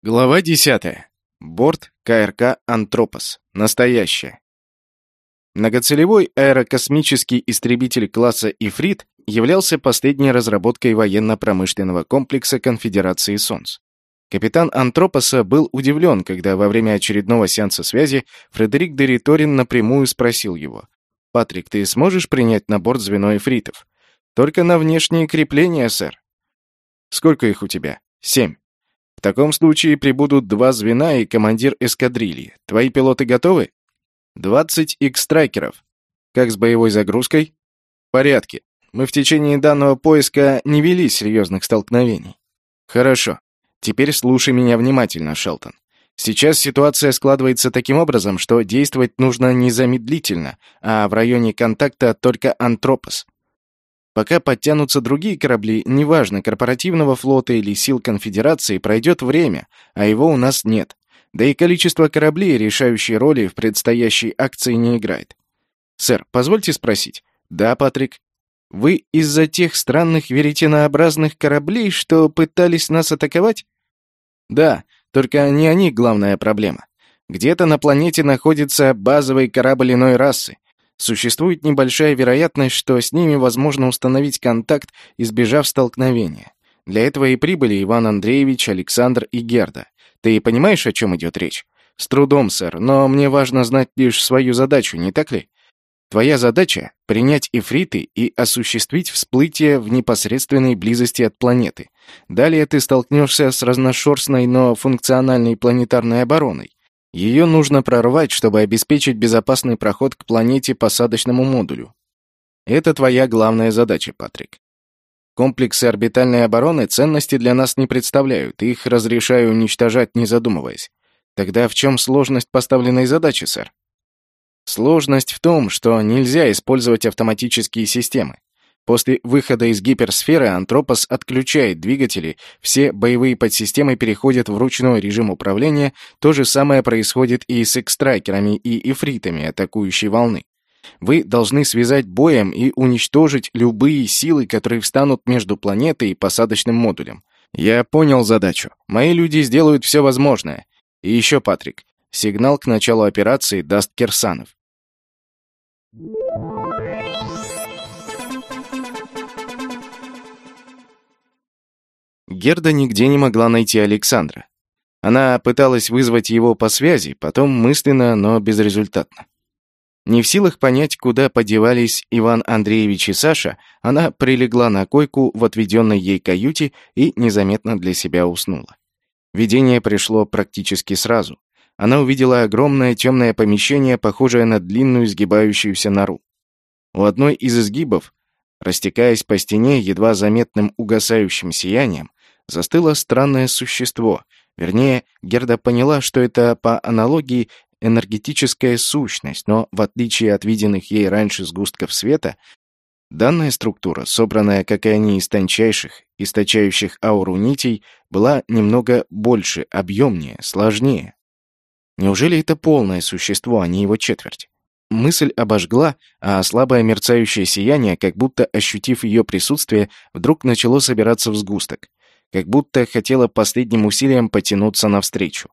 Глава 10. Борт КРК «Антропос». Настоящее. Многоцелевой аэрокосмический истребитель класса «Ифрит» являлся последней разработкой военно-промышленного комплекса Конфедерации Солнц. Капитан Антропоса был удивлен, когда во время очередного сеанса связи Фредерик Дериторин напрямую спросил его. «Патрик, ты сможешь принять на борт звено эфритов?» «Только на внешние крепления, сэр». «Сколько их у тебя?» «Семь». В таком случае прибудут два звена и командир эскадрильи. Твои пилоты готовы? 20 икс-страйкеров. Как с боевой загрузкой? В порядке. Мы в течение данного поиска не вели серьезных столкновений. Хорошо. Теперь слушай меня внимательно, Шелтон. Сейчас ситуация складывается таким образом, что действовать нужно незамедлительно, а в районе контакта только Антропос. Пока подтянутся другие корабли, неважно, корпоративного флота или сил конфедерации, пройдет время, а его у нас нет. Да и количество кораблей, решающей роли в предстоящей акции, не играет. Сэр, позвольте спросить. Да, Патрик. Вы из-за тех странных веретенообразных кораблей, что пытались нас атаковать? Да, только не они главная проблема. Где-то на планете находится базовый корабль иной расы, Существует небольшая вероятность, что с ними возможно установить контакт, избежав столкновения. Для этого и прибыли Иван Андреевич, Александр и Герда. Ты понимаешь, о чем идет речь? С трудом, сэр, но мне важно знать лишь свою задачу, не так ли? Твоя задача — принять эфриты и осуществить всплытие в непосредственной близости от планеты. Далее ты столкнешься с разношерстной, но функциональной планетарной обороной. Ее нужно прорвать, чтобы обеспечить безопасный проход к планете посадочному модулю. Это твоя главная задача, Патрик. Комплексы орбитальной обороны ценности для нас не представляют, их разрешаю уничтожать, не задумываясь. Тогда в чем сложность поставленной задачи, сэр? Сложность в том, что нельзя использовать автоматические системы. После выхода из гиперсферы Антропос отключает двигатели, все боевые подсистемы переходят в ручной режим управления, то же самое происходит и с экстракерами и ифритами атакующей волны. Вы должны связать боем и уничтожить любые силы, которые встанут между планетой и посадочным модулем. Я понял задачу. Мои люди сделают все возможное. И еще, Патрик, сигнал к началу операции даст Кирсанов. Герда нигде не могла найти Александра. Она пыталась вызвать его по связи, потом мысленно, но безрезультатно. Не в силах понять, куда подевались Иван Андреевич и Саша, она прилегла на койку в отведенной ей каюте и незаметно для себя уснула. Видение пришло практически сразу. Она увидела огромное темное помещение, похожее на длинную изгибающуюся нору. У одной из изгибов, растекаясь по стене едва заметным угасающим сиянием, застыло странное существо. Вернее, Герда поняла, что это по аналогии энергетическая сущность, но в отличие от виденных ей раньше сгустков света, данная структура, собранная, как и они, из тончайших, источающих ауру нитей, была немного больше, объемнее, сложнее. Неужели это полное существо, а не его четверть? Мысль обожгла, а слабое мерцающее сияние, как будто ощутив ее присутствие, вдруг начало собираться в сгусток как будто хотела последним усилием потянуться навстречу.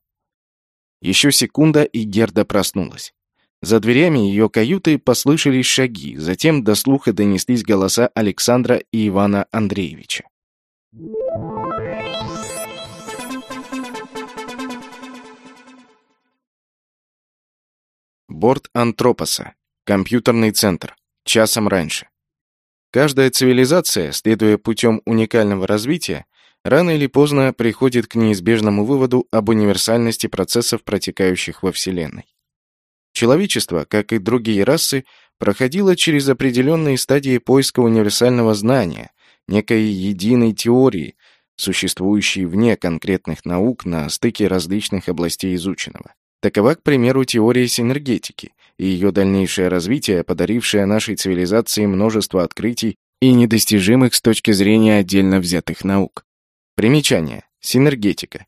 Еще секунда, и Герда проснулась. За дверями ее каюты послышались шаги, затем до слуха донеслись голоса Александра и Ивана Андреевича. Борт Антропоса. Компьютерный центр. Часом раньше. Каждая цивилизация, следуя путем уникального развития, рано или поздно приходит к неизбежному выводу об универсальности процессов, протекающих во Вселенной. Человечество, как и другие расы, проходило через определенные стадии поиска универсального знания, некой единой теории, существующей вне конкретных наук на стыке различных областей изученного. Такова, к примеру, теория синергетики и ее дальнейшее развитие, подарившее нашей цивилизации множество открытий и недостижимых с точки зрения отдельно взятых наук. Примечание. Синергетика.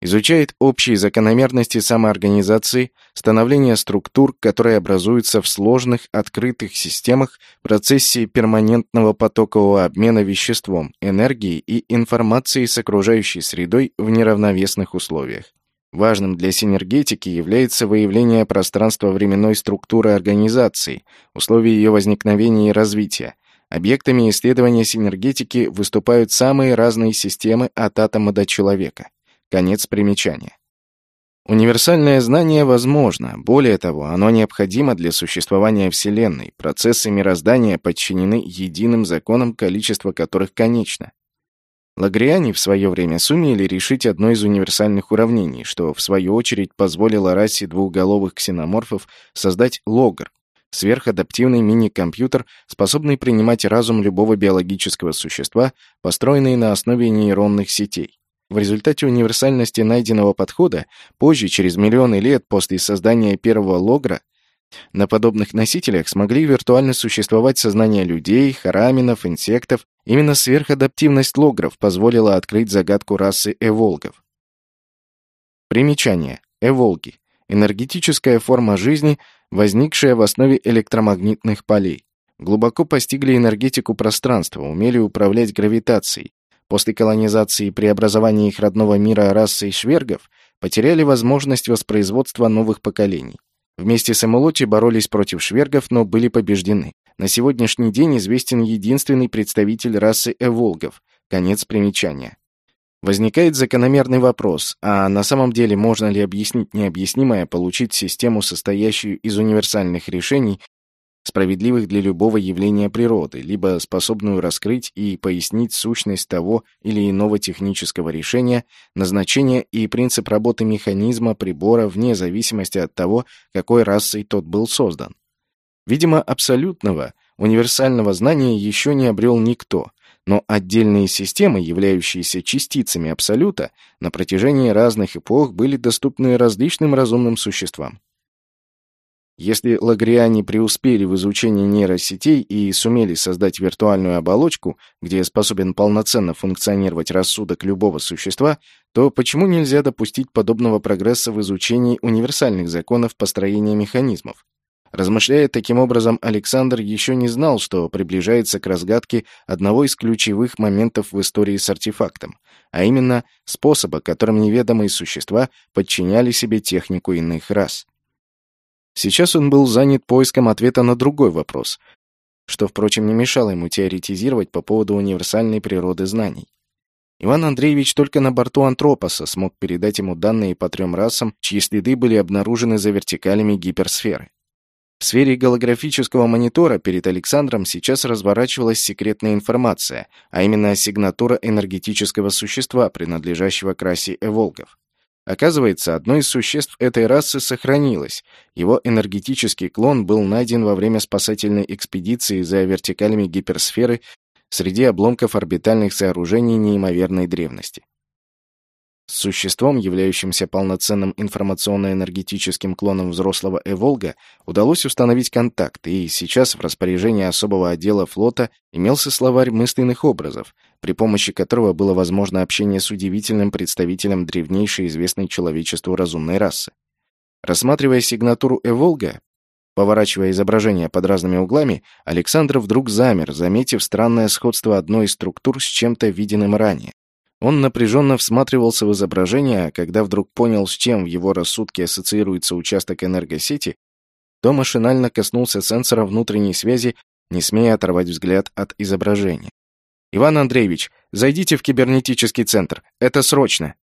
изучает общие закономерности самоорганизации, становление структур, которые образуются в сложных открытых системах в процессе перманентного потокового обмена веществом, энергией и информацией с окружающей средой в неравновесных условиях. Важным для синергетики является выявление пространство-временной структуры организации, условий ее возникновения и развития. Объектами исследования синергетики выступают самые разные системы от атома до человека. Конец примечания. Универсальное знание возможно, более того, оно необходимо для существования Вселенной. Процессы мироздания подчинены единым законам, количество которых конечно. Лагриане в свое время сумели решить одно из универсальных уравнений, что, в свою очередь, позволило расе двухголовых ксеноморфов создать логр, сверхадаптивный мини-компьютер, способный принимать разум любого биологического существа, построенный на основе нейронных сетей. В результате универсальности найденного подхода, позже, через миллионы лет после создания первого логра, на подобных носителях смогли виртуально существовать сознания людей, хараминов, инсектов. Именно сверхадаптивность логров позволила открыть загадку расы эволгов. Примечание. Эволги. Энергетическая форма жизни, возникшая в основе электромагнитных полей. Глубоко постигли энергетику пространства, умели управлять гравитацией. После колонизации и преобразования их родного мира расой швергов потеряли возможность воспроизводства новых поколений. Вместе с Эмулоти боролись против швергов, но были побеждены. На сегодняшний день известен единственный представитель расы эволгов. Конец примечания. Возникает закономерный вопрос, а на самом деле можно ли объяснить необъяснимое, получить систему, состоящую из универсальных решений, справедливых для любого явления природы, либо способную раскрыть и пояснить сущность того или иного технического решения, назначение и принцип работы механизма прибора вне зависимости от того, какой расой тот был создан. Видимо, абсолютного, универсального знания еще не обрел никто, но отдельные системы, являющиеся частицами абсолюта, на протяжении разных эпох были доступны различным разумным существам. Если лагриане преуспели в изучении нейросетей и сумели создать виртуальную оболочку, где способен полноценно функционировать рассудок любого существа, то почему нельзя допустить подобного прогресса в изучении универсальных законов построения механизмов? Размышляя таким образом, Александр еще не знал, что приближается к разгадке одного из ключевых моментов в истории с артефактом, а именно способа, которым неведомые существа подчиняли себе технику иных рас. Сейчас он был занят поиском ответа на другой вопрос, что, впрочем, не мешало ему теоретизировать по поводу универсальной природы знаний. Иван Андреевич только на борту Антропоса смог передать ему данные по трем расам, чьи следы были обнаружены за вертикалями гиперсферы. В сфере голографического монитора перед Александром сейчас разворачивалась секретная информация, а именно сигнатура энергетического существа, принадлежащего к расе эволгов. Оказывается, одно из существ этой расы сохранилось. Его энергетический клон был найден во время спасательной экспедиции за вертикалями гиперсферы среди обломков орбитальных сооружений неимоверной древности. С существом, являющимся полноценным информационно-энергетическим клоном взрослого Эволга, удалось установить контакт, и сейчас в распоряжении особого отдела флота имелся словарь мысленных образов, при помощи которого было возможно общение с удивительным представителем древнейшей известной человечеству разумной расы. Рассматривая сигнатуру Эволга, поворачивая изображение под разными углами, Александр вдруг замер, заметив странное сходство одной из структур с чем-то виденным ранее. Он напряженно всматривался в изображение, а когда вдруг понял, с чем в его рассудке ассоциируется участок энергосети, то машинально коснулся сенсора внутренней связи, не смея оторвать взгляд от изображения. «Иван Андреевич, зайдите в кибернетический центр. Это срочно!»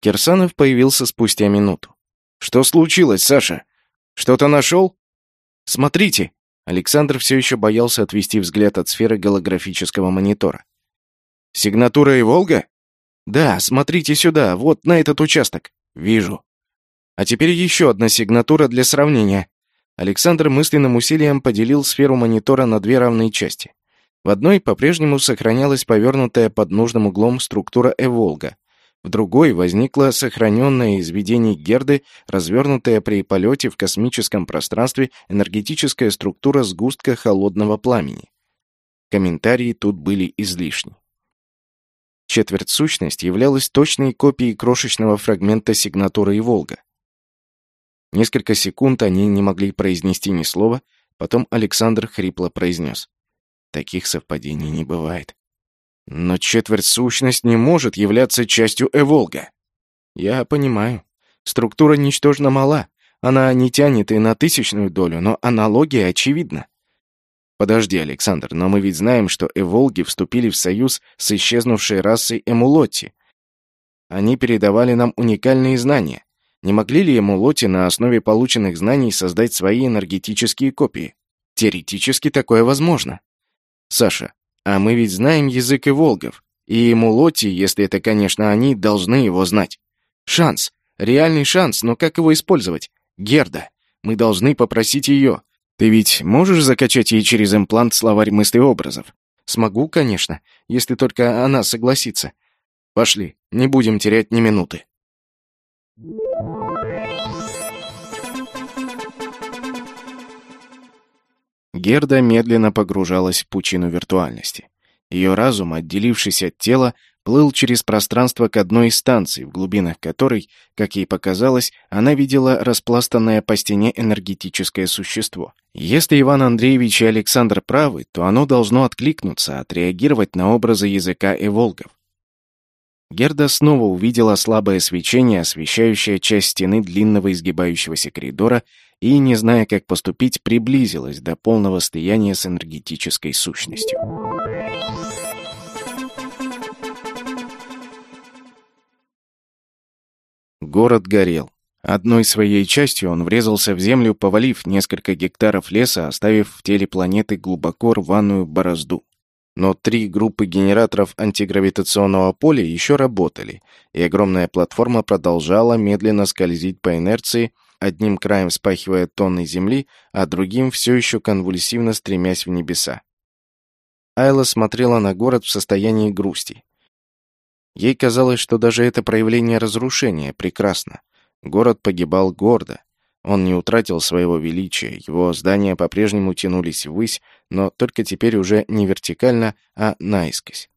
Кирсанов появился спустя минуту. «Что случилось, Саша? Что-то нашел?» «Смотрите!» Александр все еще боялся отвести взгляд от сферы голографического монитора. «Сигнатура и Волга?» «Да, смотрите сюда, вот на этот участок». «Вижу». «А теперь еще одна сигнатура для сравнения». Александр мысленным усилием поделил сферу монитора на две равные части. В одной по-прежнему сохранялась повернутая под нужным углом структура Эволга, в другой возникла сохраненная из видений Герды, развернутая при полете в космическом пространстве энергетическая структура сгустка холодного пламени. Комментарии тут были излишни. Четверть-сущность являлась точной копией крошечного фрагмента сигнатуры и Волга. Несколько секунд они не могли произнести ни слова, потом Александр хрипло произнес. Таких совпадений не бывает. Но четверть-сущность не может являться частью Эволга. Я понимаю. Структура ничтожно мала. Она не тянет и на тысячную долю, но аналогия очевидна. Подожди, Александр, но мы ведь знаем, что эволги вступили в союз с исчезнувшей расой Эмулотти. Они передавали нам уникальные знания. Не могли ли Эмулотти на основе полученных знаний создать свои энергетические копии? Теоретически такое возможно. Саша, а мы ведь знаем язык эволгов. И Эмулотти, если это, конечно, они, должны его знать. Шанс. Реальный шанс, но как его использовать? Герда. Мы должны попросить ее. Ты ведь можешь закачать ей через имплант словарь мыслеобразов? Смогу, конечно, если только она согласится. Пошли, не будем терять ни минуты. Герда медленно погружалась в пучину виртуальности. Ее разум, отделившись от тела, плыл через пространство к одной из станций, в глубинах которой, как ей показалось, она видела распластанное по стене энергетическое существо. Если Иван Андреевич и Александр правы, то оно должно откликнуться, отреагировать на образы языка эволгов. Герда снова увидела слабое свечение, освещающее часть стены длинного изгибающегося коридора, и, не зная, как поступить, приблизилась до полного слияния с энергетической сущностью. Город горел. Одной своей частью он врезался в землю, повалив несколько гектаров леса, оставив в теле планеты глубоко рваную борозду. Но три группы генераторов антигравитационного поля еще работали, и огромная платформа продолжала медленно скользить по инерции, одним краем спахивая тонны земли, а другим все еще конвульсивно стремясь в небеса. Айла смотрела на город в состоянии грусти. Ей казалось, что даже это проявление разрушения прекрасно. Город погибал гордо. Он не утратил своего величия, его здания по-прежнему тянулись ввысь, но только теперь уже не вертикально, а наискось.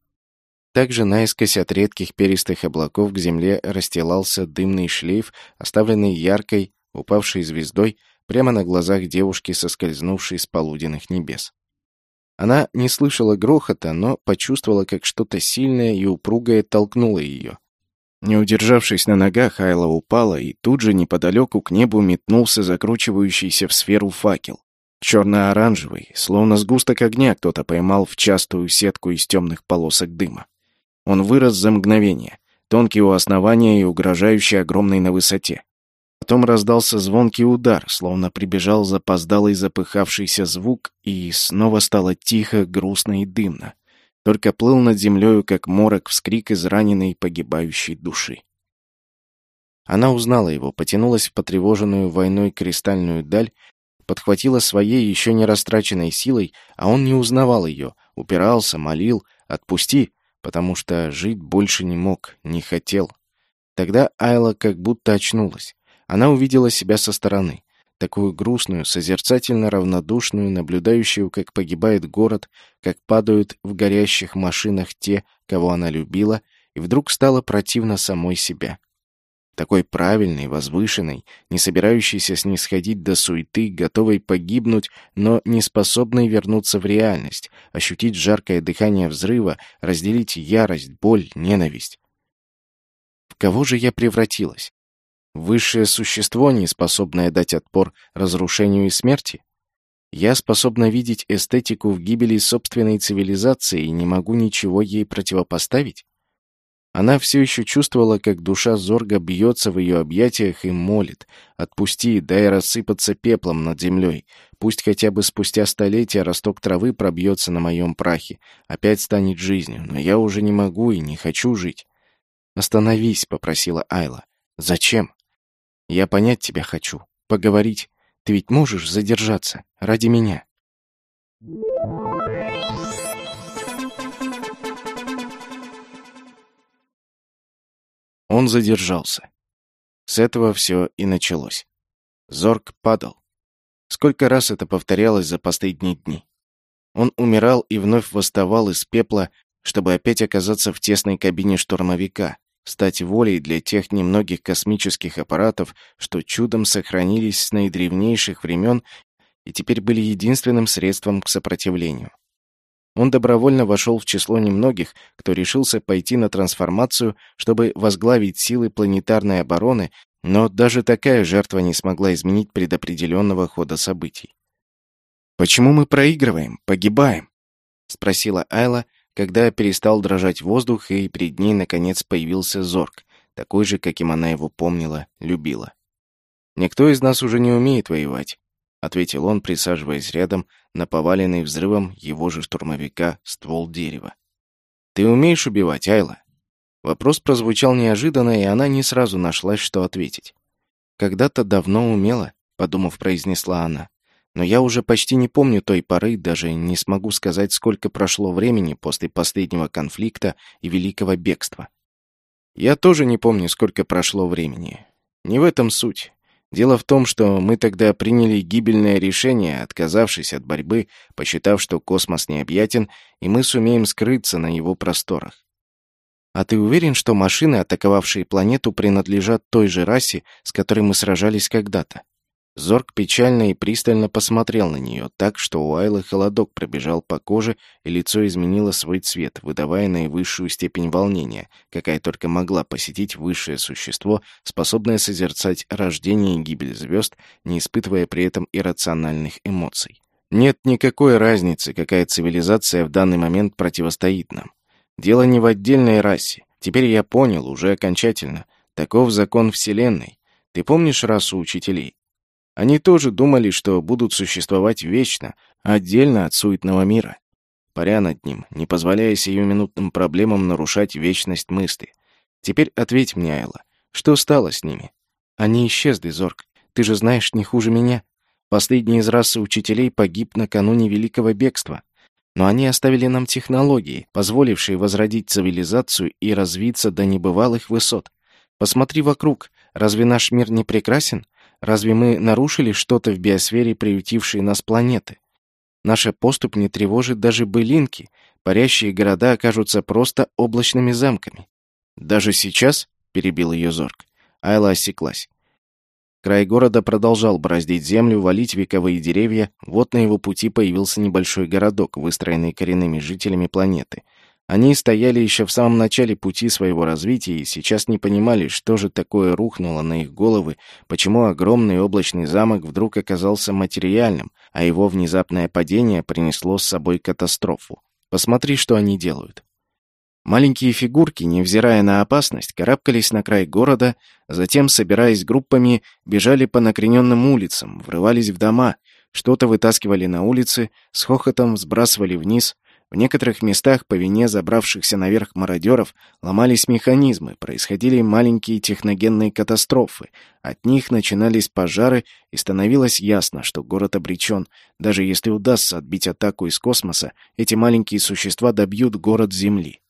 Также наискось от редких перистых облаков к земле расстилался дымный шлейф, оставленный яркой, упавшей звездой прямо на глазах девушки, соскользнувшей с полуденных небес. Она не слышала грохота, но почувствовала, как что-то сильное и упругое толкнуло ее. Не удержавшись на ногах, Айла упала, и тут же неподалеку к небу метнулся закручивающийся в сферу факел. Черно-оранжевый, словно сгусток огня кто-то поймал в частую сетку из темных полосок дыма. Он вырос за мгновение, тонкий у основания и угрожающий огромный на высоте. Потом раздался звонкий удар, словно прибежал запоздалый запыхавшийся звук, и снова стало тихо, грустно и дымно. Только плыл над землею, как морок, вскрик израненной погибающей души. Она узнала его, потянулась в потревоженную войной кристальную даль, подхватила своей еще не растраченной силой, а он не узнавал ее, упирался, молил «отпусти», потому что жить больше не мог, не хотел. Тогда Айла как будто очнулась. Она увидела себя со стороны, такую грустную, созерцательно равнодушную, наблюдающую, как погибает город, как падают в горящих машинах те, кого она любила, и вдруг стало противно самой себя. Такой правильной, возвышенной, не собирающейся снисходить до суеты, готовой погибнуть, но не способной вернуться в реальность, ощутить жаркое дыхание взрыва, разделить ярость, боль, ненависть. В кого же я превратилась? Высшее существо, не способное дать отпор разрушению и смерти? Я способна видеть эстетику в гибели собственной цивилизации и не могу ничего ей противопоставить? Она все еще чувствовала, как душа Зорга бьется в ее объятиях и молит. «Отпусти, дай рассыпаться пеплом над землей. Пусть хотя бы спустя столетия росток травы пробьется на моем прахе. Опять станет жизнью, но я уже не могу и не хочу жить». «Остановись», — попросила Айла. «Зачем?» Я понять тебя хочу, поговорить. Ты ведь можешь задержаться ради меня?» Он задержался. С этого все и началось. Зорг падал. Сколько раз это повторялось за последние дни? Он умирал и вновь восставал из пепла, чтобы опять оказаться в тесной кабине штурмовика, стать волей для тех немногих космических аппаратов, что чудом сохранились с наидревнейших времен и теперь были единственным средством к сопротивлению. Он добровольно вошел в число немногих, кто решился пойти на трансформацию, чтобы возглавить силы планетарной обороны, но даже такая жертва не смогла изменить предопределенного хода событий. «Почему мы проигрываем, погибаем?» — спросила Айла, когда перестал дрожать воздух, и перед ней, наконец, появился Зорг, такой же, каким она его помнила, любила. «Никто из нас уже не умеет воевать ответил он, присаживаясь рядом на поваленный взрывом его же штурмовика ствол дерева. «Ты умеешь убивать, Айла?» Вопрос прозвучал неожиданно, и она не сразу нашлась, что ответить. «Когда-то давно умела», — подумав, произнесла она. «Но я уже почти не помню той поры, даже не смогу сказать, сколько прошло времени после последнего конфликта и великого бегства. Я тоже не помню, сколько прошло времени. Не в этом суть. Дело в том, что мы тогда приняли гибельное решение, отказавшись от борьбы, посчитав, что космос необъятен, и мы сумеем скрыться на его просторах. А ты уверен, что машины, атаковавшие планету, принадлежат той же расе, с которой мы сражались когда-то? Зорг печально и пристально посмотрел на нее, так что у Айлы холодок пробежал по коже, и лицо изменило свой цвет, выдавая наивысшую степень волнения, какая только могла посетить высшее существо, способное созерцать рождение и гибель звезд, не испытывая при этом иррациональных эмоций. Нет никакой разницы, какая цивилизация в данный момент противостоит нам. Дело не в отдельной расе. Теперь я понял, уже окончательно. Таков закон Вселенной. Ты помнишь расу учителей? Они тоже думали, что будут существовать вечно, отдельно от суетного мира, паря над ним, не позволяя сиюминутным проблемам нарушать вечность мысли. Теперь ответь мне, Айла, что стало с ними? Они исчезли, Зорг. Ты же знаешь не хуже меня. Последний из расы учителей погиб накануне Великого Бегства. Но они оставили нам технологии, позволившие возродить цивилизацию и развиться до небывалых высот. Посмотри вокруг. Разве наш мир не прекрасен? Разве мы нарушили что-то в биосфере, приютившей нас планеты? Наша поступь не тревожит даже былинки. Парящие города окажутся просто облачными замками. Даже сейчас, — перебил ее Зорг, Айла осеклась. Край города продолжал бороздить землю, валить вековые деревья. Вот на его пути появился небольшой городок, выстроенный коренными жителями планеты — они стояли еще в самом начале пути своего развития и сейчас не понимали, что же такое рухнуло на их головы, почему огромный облачный замок вдруг оказался материальным, а его внезапное падение принесло с собой катастрофу. Посмотри, что они делают. Маленькие фигурки, невзирая на опасность, карабкались на край города, затем, собираясь группами, бежали по накрененным улицам, врывались в дома, что-то вытаскивали на улицы, с хохотом сбрасывали вниз, в некоторых местах по вине забравшихся наверх мародеров ломались механизмы, происходили маленькие техногенные катастрофы. От них начинались пожары, и становилось ясно, что город обречен. Даже если удастся отбить атаку из космоса, эти маленькие существа добьют город Земли.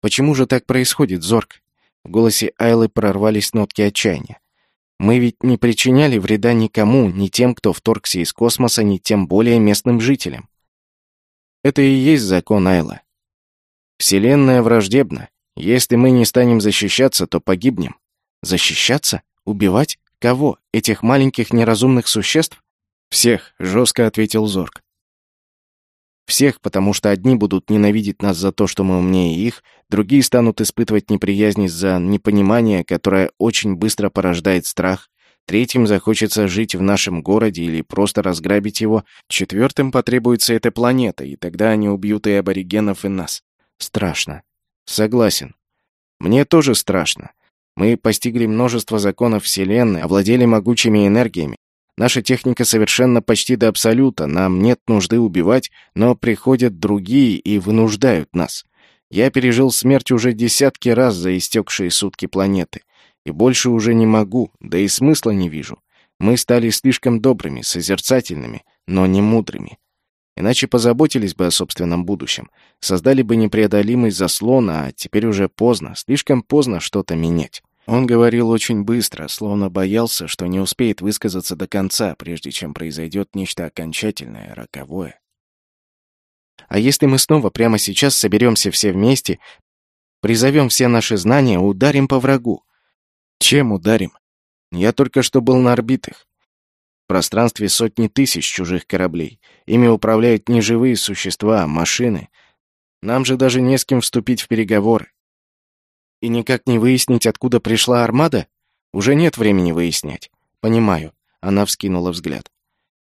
«Почему же так происходит, Зорг?» В голосе Айлы прорвались нотки отчаяния. «Мы ведь не причиняли вреда никому, ни тем, кто вторгся из космоса, ни тем более местным жителям. Это и есть закон Айла. Вселенная враждебна. Если мы не станем защищаться, то погибнем. Защищаться? Убивать? Кого? Этих маленьких неразумных существ? Всех, жестко ответил Зорг. Всех, потому что одни будут ненавидеть нас за то, что мы умнее их, другие станут испытывать неприязнь из-за непонимания, которое очень быстро порождает страх, Третьим захочется жить в нашем городе или просто разграбить его. Четвертым потребуется эта планета, и тогда они убьют и аборигенов, и нас. Страшно. Согласен. Мне тоже страшно. Мы постигли множество законов Вселенной, овладели могучими энергиями. Наша техника совершенно почти до абсолюта, нам нет нужды убивать, но приходят другие и вынуждают нас. Я пережил смерть уже десятки раз за истекшие сутки планеты. И больше уже не могу, да и смысла не вижу. Мы стали слишком добрыми, созерцательными, но не мудрыми. Иначе позаботились бы о собственном будущем, создали бы непреодолимый заслон, а теперь уже поздно, слишком поздно что-то менять. Он говорил очень быстро, словно боялся, что не успеет высказаться до конца, прежде чем произойдет нечто окончательное, роковое. А если мы снова прямо сейчас соберемся все вместе, призовем все наши знания, ударим по врагу? Чем ударим? Я только что был на орбитах. В пространстве сотни тысяч чужих кораблей. Ими управляют не живые существа, а машины. Нам же даже не с кем вступить в переговоры. И никак не выяснить, откуда пришла армада? Уже нет времени выяснять. Понимаю. Она вскинула взгляд.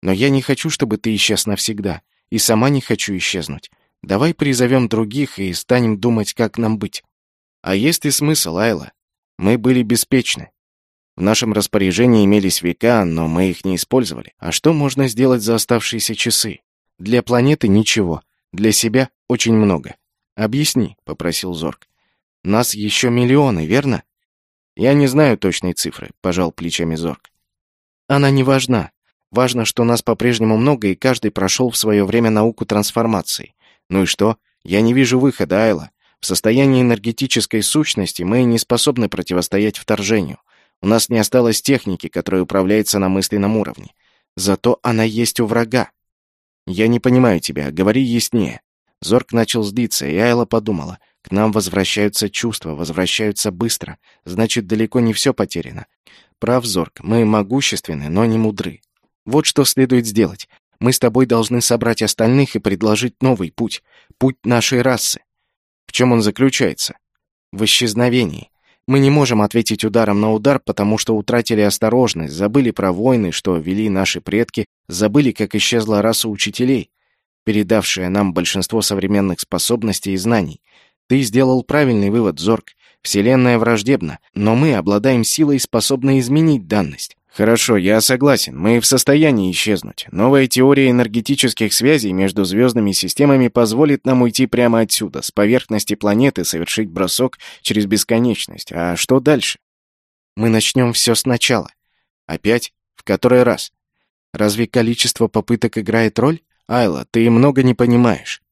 Но я не хочу, чтобы ты исчез навсегда. И сама не хочу исчезнуть. Давай призовем других и станем думать, как нам быть. А есть и смысл, Айла. Мы были беспечны. В нашем распоряжении имелись века, но мы их не использовали. А что можно сделать за оставшиеся часы? Для планеты ничего. Для себя очень много. Объясни, попросил Зорг. Нас еще миллионы, верно? Я не знаю точной цифры, пожал плечами Зорг. Она не важна. Важно, что нас по-прежнему много, и каждый прошел в свое время науку трансформации. Ну и что? Я не вижу выхода, Айла. В состоянии энергетической сущности мы не способны противостоять вторжению. У нас не осталось техники, которая управляется на мысленном уровне. Зато она есть у врага. Я не понимаю тебя, говори яснее. Зорг начал злиться, и Айла подумала. К нам возвращаются чувства, возвращаются быстро. Значит, далеко не все потеряно. Прав, Зорг, мы могущественны, но не мудры. Вот что следует сделать. Мы с тобой должны собрать остальных и предложить новый путь. Путь нашей расы. Чем он заключается? В исчезновении. Мы не можем ответить ударом на удар, потому что утратили осторожность, забыли про войны, что вели наши предки, забыли, как исчезла раса учителей, передавшая нам большинство современных способностей и знаний. Ты сделал правильный вывод, Зорг. Вселенная враждебна, но мы обладаем силой, способной изменить данность. Хорошо, я согласен, мы в состоянии исчезнуть. Новая теория энергетических связей между звездными системами позволит нам уйти прямо отсюда, с поверхности планеты, совершить бросок через бесконечность. А что дальше? Мы начнем все сначала. Опять? В который раз? Разве количество попыток играет роль? Айла, ты много не понимаешь.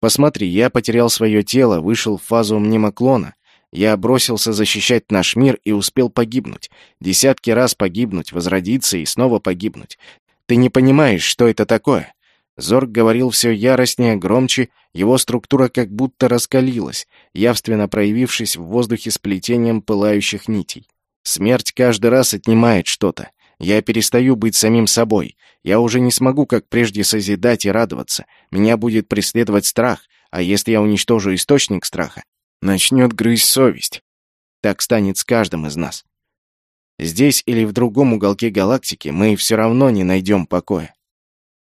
Посмотри, я потерял свое тело, вышел в фазу мнемоклона, я бросился защищать наш мир и успел погибнуть. Десятки раз погибнуть, возродиться и снова погибнуть. Ты не понимаешь, что это такое?» Зорг говорил все яростнее, громче, его структура как будто раскалилась, явственно проявившись в воздухе сплетением пылающих нитей. «Смерть каждый раз отнимает что-то. Я перестаю быть самим собой. Я уже не смогу, как прежде, созидать и радоваться. Меня будет преследовать страх, а если я уничтожу источник страха, начнет грызть совесть. Так станет с каждым из нас. Здесь или в другом уголке галактики мы все равно не найдем покоя.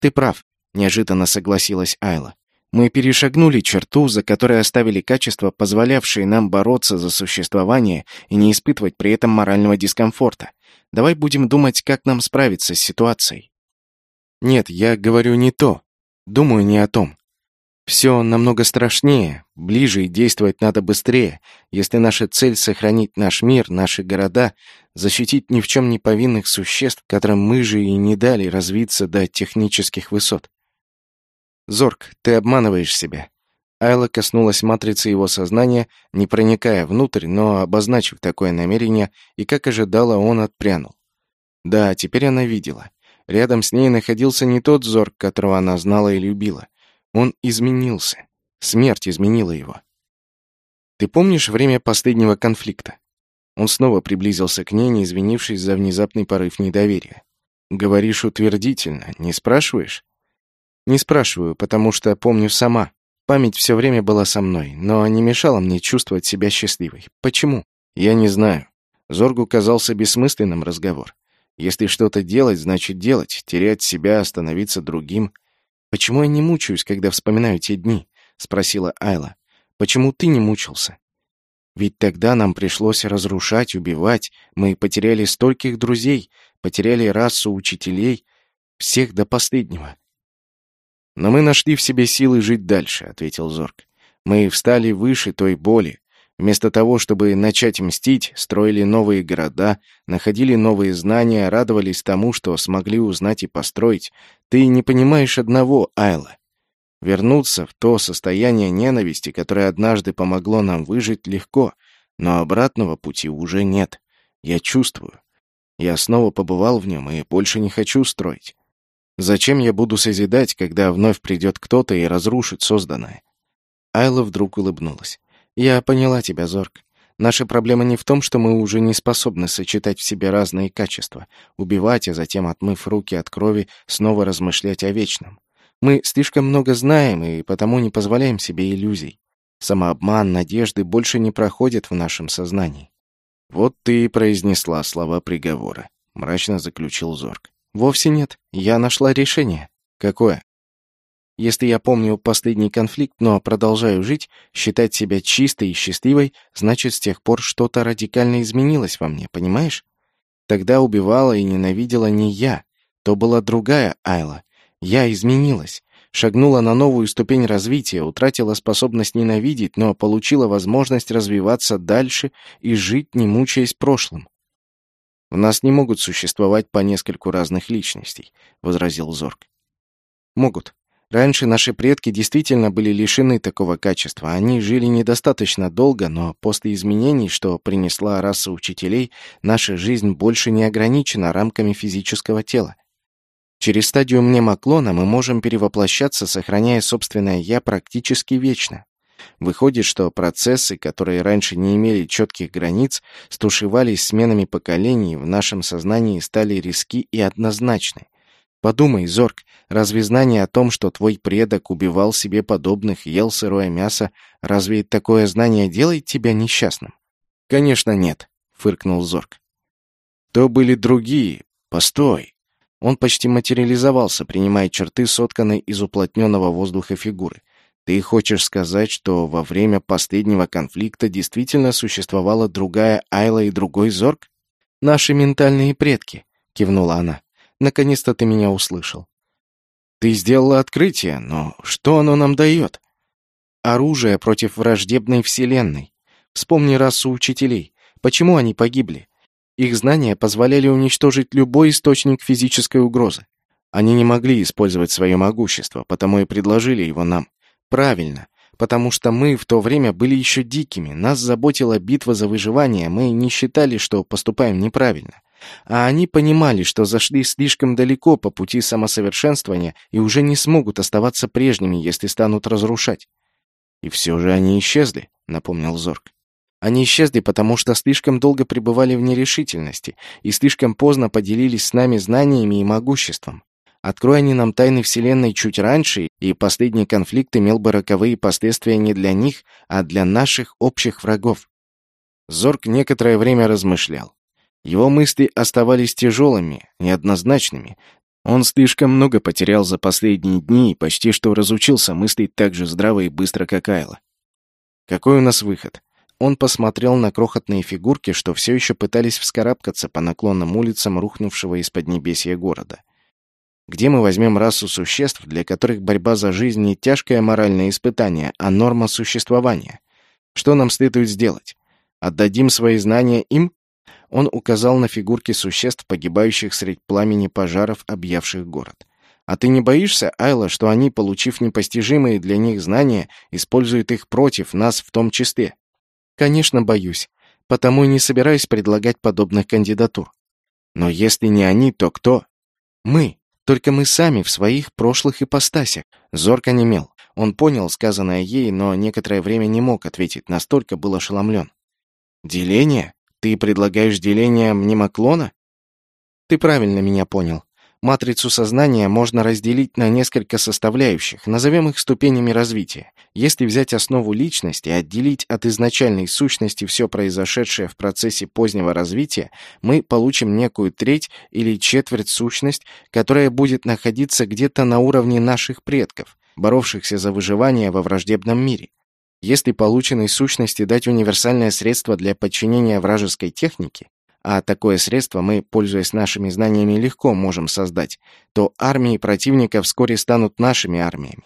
Ты прав, неожиданно согласилась Айла. Мы перешагнули черту, за которой оставили качества, позволявшие нам бороться за существование и не испытывать при этом морального дискомфорта. Давай будем думать, как нам справиться с ситуацией. Нет, я говорю не то. Думаю не о том. Все намного страшнее, ближе и действовать надо быстрее, если наша цель — сохранить наш мир, наши города, защитить ни в чем не повинных существ, которым мы же и не дали развиться до технических высот. Зорг, ты обманываешь себя. Айла коснулась матрицы его сознания, не проникая внутрь, но обозначив такое намерение, и, как ожидала, он отпрянул. Да, теперь она видела. Рядом с ней находился не тот Зорг, которого она знала и любила. Он изменился. Смерть изменила его. Ты помнишь время последнего конфликта? Он снова приблизился к ней, не извинившись за внезапный порыв недоверия. Говоришь утвердительно, не спрашиваешь? Не спрашиваю, потому что помню сама. Память все время была со мной, но не мешала мне чувствовать себя счастливой. Почему? Я не знаю. Зоргу казался бессмысленным разговор. Если что-то делать, значит делать. Терять себя, становиться другим. «Почему я не мучаюсь, когда вспоминаю те дни?» — спросила Айла. «Почему ты не мучился?» «Ведь тогда нам пришлось разрушать, убивать. Мы потеряли стольких друзей, потеряли расу учителей, всех до последнего». «Но мы нашли в себе силы жить дальше», — ответил Зорг. «Мы встали выше той боли, Вместо того, чтобы начать мстить, строили новые города, находили новые знания, радовались тому, что смогли узнать и построить. Ты не понимаешь одного, Айла. Вернуться в то состояние ненависти, которое однажды помогло нам выжить, легко, но обратного пути уже нет. Я чувствую. Я снова побывал в нем и больше не хочу строить. Зачем я буду созидать, когда вновь придет кто-то и разрушит созданное? Айла вдруг улыбнулась. Я поняла тебя, Зорг. Наша проблема не в том, что мы уже не способны сочетать в себе разные качества, убивать, а затем, отмыв руки от крови, снова размышлять о вечном. Мы слишком много знаем и потому не позволяем себе иллюзий. Самообман, надежды больше не проходят в нашем сознании. «Вот ты и произнесла слова приговора», — мрачно заключил Зорг. «Вовсе нет. Я нашла решение». «Какое?» Если я помню последний конфликт, но продолжаю жить, считать себя чистой и счастливой, значит, с тех пор что-то радикально изменилось во мне, понимаешь? Тогда убивала и ненавидела не я, то была другая Айла. Я изменилась, шагнула на новую ступень развития, утратила способность ненавидеть, но получила возможность развиваться дальше и жить, не мучаясь прошлым. «У нас не могут существовать по нескольку разных личностей», — возразил Зорг. «Могут. Раньше наши предки действительно были лишены такого качества. Они жили недостаточно долго, но после изменений, что принесла раса учителей, наша жизнь больше не ограничена рамками физического тела. Через стадию мнемоклона мы можем перевоплощаться, сохраняя собственное «я» практически вечно. Выходит, что процессы, которые раньше не имели четких границ, стушевались сменами поколений, в нашем сознании стали риски и однозначны. Подумай, Зорг, разве знание о том, что твой предок убивал себе подобных, ел сырое мясо, разве такое знание делает тебя несчастным? Конечно, нет, фыркнул Зорг. То были другие. Постой. Он почти материализовался, принимая черты сотканной из уплотненного воздуха фигуры. Ты хочешь сказать, что во время последнего конфликта действительно существовала другая Айла и другой Зорг? Наши ментальные предки, кивнула она. Наконец-то ты меня услышал. Ты сделала открытие, но что оно нам дает? Оружие против враждебной вселенной. Вспомни расу учителей. Почему они погибли? Их знания позволяли уничтожить любой источник физической угрозы. Они не могли использовать свое могущество, потому и предложили его нам. Правильно, потому что мы в то время были еще дикими, нас заботила битва за выживание, мы не считали, что поступаем неправильно. А они понимали, что зашли слишком далеко по пути самосовершенствования и уже не смогут оставаться прежними, если станут разрушать. «И все же они исчезли», — напомнил Зорг. «Они исчезли, потому что слишком долго пребывали в нерешительности и слишком поздно поделились с нами знаниями и могуществом. Открой они нам тайны Вселенной чуть раньше, и последний конфликт имел бы роковые последствия не для них, а для наших общих врагов». Зорг некоторое время размышлял. Его мысли оставались тяжелыми, неоднозначными. Он слишком много потерял за последние дни и почти что разучился мыслить так же здраво и быстро, как Айла. «Какой у нас выход?» Он посмотрел на крохотные фигурки, что все еще пытались вскарабкаться по наклонным улицам рухнувшего из-под небесья города. Где мы возьмем расу существ, для которых борьба за жизнь не тяжкое моральное испытание, а норма существования? Что нам следует сделать? Отдадим свои знания им? Он указал на фигурки существ, погибающих средь пламени пожаров, объявших город. «А ты не боишься, Айла, что они, получив непостижимые для них знания, используют их против нас в том числе?» «Конечно, боюсь. Потому и не собираюсь предлагать подобных кандидатур. Но если не они, то кто?» «Мы. Только мы сами в своих прошлых ипостасях». Зорко немел. Он понял сказанное ей, но некоторое время не мог ответить, настолько был ошеломлен. «Деление? Ты предлагаешь деление мнемоклона? Ты правильно меня понял. Матрицу сознания можно разделить на несколько составляющих, назовем их ступенями развития. Если взять основу личности и отделить от изначальной сущности все произошедшее в процессе позднего развития, мы получим некую треть или четверть сущность, которая будет находиться где-то на уровне наших предков, боровшихся за выживание во враждебном мире. Если полученной сущности дать универсальное средство для подчинения вражеской технике, а такое средство мы, пользуясь нашими знаниями, легко можем создать, то армии противника вскоре станут нашими армиями.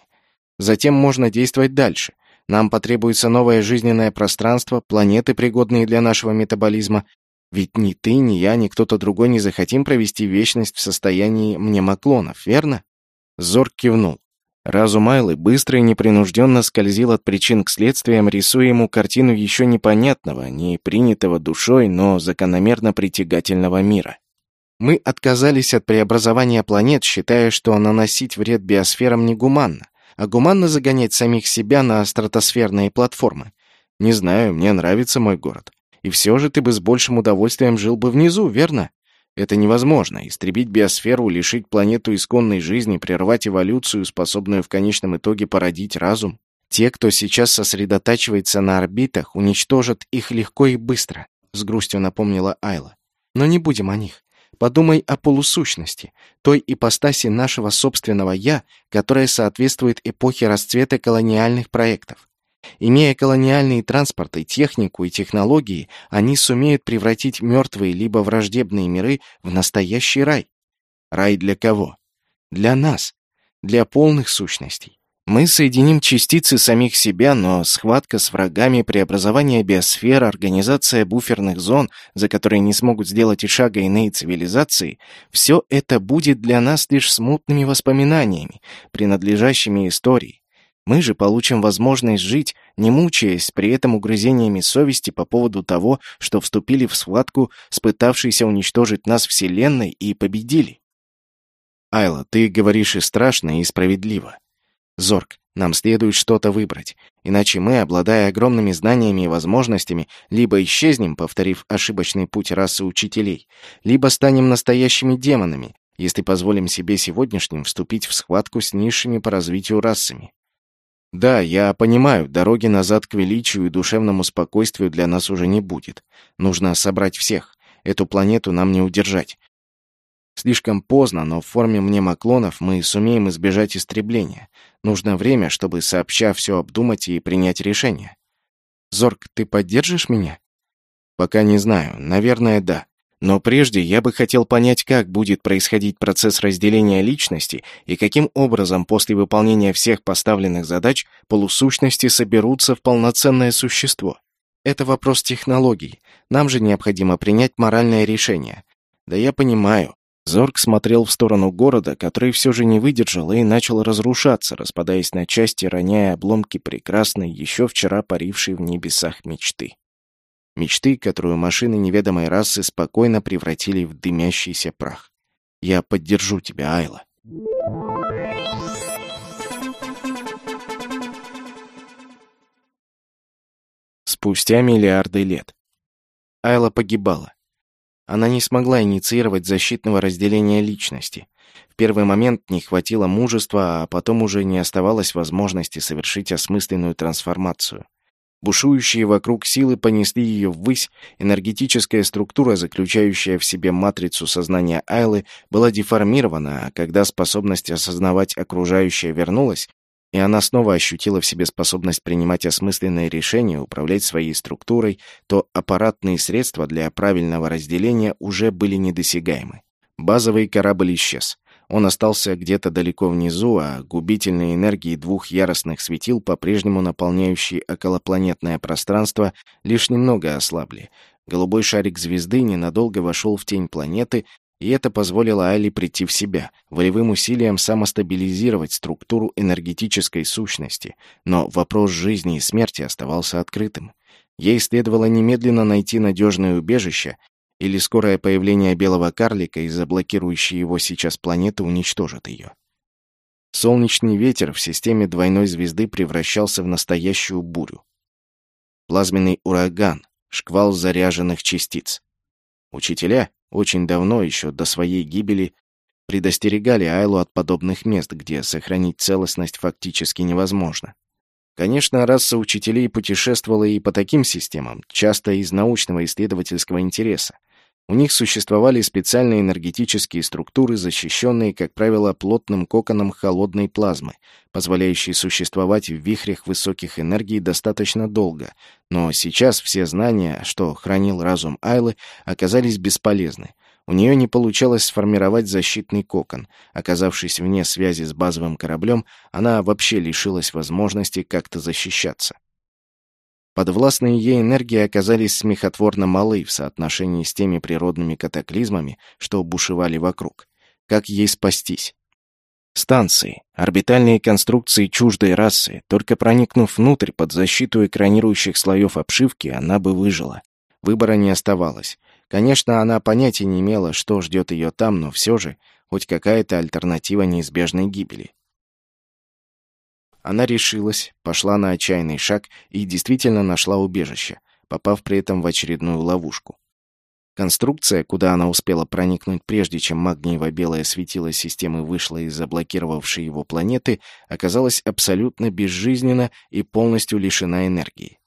Затем можно действовать дальше. Нам потребуется новое жизненное пространство, планеты, пригодные для нашего метаболизма. Ведь ни ты, ни я, ни кто-то другой не захотим провести вечность в состоянии мнемоклонов, верно? Зор кивнул. Разум Айлы быстро и непринужденно скользил от причин к следствиям, рисуя ему картину еще непонятного, не принятого душой, но закономерно притягательного мира. Мы отказались от преобразования планет, считая, что наносить вред биосферам негуманно, а гуманно загонять самих себя на стратосферные платформы. Не знаю, мне нравится мой город. И все же ты бы с большим удовольствием жил бы внизу, верно? Это невозможно. Истребить биосферу, лишить планету исконной жизни, прервать эволюцию, способную в конечном итоге породить разум. Те, кто сейчас сосредотачивается на орбитах, уничтожат их легко и быстро, с грустью напомнила Айла. Но не будем о них. Подумай о полусущности, той ипостаси нашего собственного «я», которая соответствует эпохе расцвета колониальных проектов. Имея колониальные транспорты, технику и технологии, они сумеют превратить мертвые либо враждебные миры в настоящий рай. Рай для кого? Для нас, для полных сущностей. Мы соединим частицы самих себя, но схватка с врагами, преобразование биосфер, организация буферных зон, за которые не смогут сделать и шага иные цивилизации, все это будет для нас лишь смутными воспоминаниями, принадлежащими истории. Мы же получим возможность жить, не мучаясь при этом угрызениями совести по поводу того, что вступили в схватку с пытавшейся уничтожить нас Вселенной и победили. Айла, ты говоришь и страшно, и справедливо. Зорг, нам следует что-то выбрать, иначе мы, обладая огромными знаниями и возможностями, либо исчезнем, повторив ошибочный путь расы учителей, либо станем настоящими демонами, если позволим себе сегодняшним вступить в схватку с низшими по развитию расами. Да, я понимаю, дороги назад к величию и душевному спокойствию для нас уже не будет. Нужно собрать всех. Эту планету нам не удержать. Слишком поздно, но в форме мнемоклонов мы сумеем избежать истребления. Нужно время, чтобы сообща все обдумать и принять решение. Зорг, ты поддержишь меня? Пока не знаю. Наверное, да. Но прежде я бы хотел понять, как будет происходить процесс разделения личности и каким образом после выполнения всех поставленных задач полусущности соберутся в полноценное существо. Это вопрос технологий. Нам же необходимо принять моральное решение. Да я понимаю, Зорг смотрел в сторону города, который все же не выдержал и начал разрушаться, распадаясь на части, роняя обломки прекрасной, еще вчера парившей в небесах мечты. Мечты, которую машины неведомой расы спокойно превратили в дымящийся прах. «Я поддержу тебя, Айла». Спустя миллиарды лет. Айла погибала. Она не смогла инициировать защитного разделения личности. В первый момент не хватило мужества, а потом уже не оставалось возможности совершить осмысленную трансформацию. Бушующие вокруг силы понесли ее ввысь, энергетическая структура, заключающая в себе матрицу сознания Айлы, была деформирована, а когда способность осознавать окружающее вернулась, и она снова ощутила в себе способность принимать осмысленные решения, управлять своей структурой, то аппаратные средства для правильного разделения уже были недосягаемы. Базовый корабль исчез. Он остался где-то далеко внизу, а губительные энергии двух яростных светил, по-прежнему наполняющие околопланетное пространство, лишь немного ослабли. Голубой шарик звезды ненадолго вошел в тень планеты, и это позволило Али прийти в себя, волевым усилием самостабилизировать структуру энергетической сущности, но вопрос жизни и смерти оставался открытым. Ей следовало немедленно найти надежное убежище, или скорое появление белого карлика из заблокирующей его сейчас планеты уничтожит ее. Солнечный ветер в системе двойной звезды превращался в настоящую бурю. Плазменный ураган, шквал заряженных частиц. Учителя, очень давно, еще до своей гибели, предостерегали Айлу от подобных мест, где сохранить целостность фактически невозможно. Конечно, раса учителей путешествовала и по таким системам, часто из научного исследовательского интереса. У них существовали специальные энергетические структуры, защищенные, как правило, плотным коконом холодной плазмы, позволяющие существовать в вихрях высоких энергий достаточно долго. Но сейчас все знания, что хранил разум Айлы, оказались бесполезны. У нее не получалось сформировать защитный кокон. Оказавшись вне связи с базовым кораблем, она вообще лишилась возможности как-то защищаться. Подвластные ей энергии оказались смехотворно малы в соотношении с теми природными катаклизмами, что бушевали вокруг. Как ей спастись? Станции, орбитальные конструкции чуждой расы, только проникнув внутрь под защиту экранирующих слоев обшивки, она бы выжила. Выбора не оставалось. Конечно, она понятия не имела, что ждет ее там, но все же хоть какая-то альтернатива неизбежной гибели. Она решилась, пошла на отчаянный шаг и действительно нашла убежище, попав при этом в очередную ловушку. Конструкция, куда она успела проникнуть прежде, чем магниево-белое светило системы вышло из заблокировавшей его планеты, оказалась абсолютно безжизненна и полностью лишена энергии.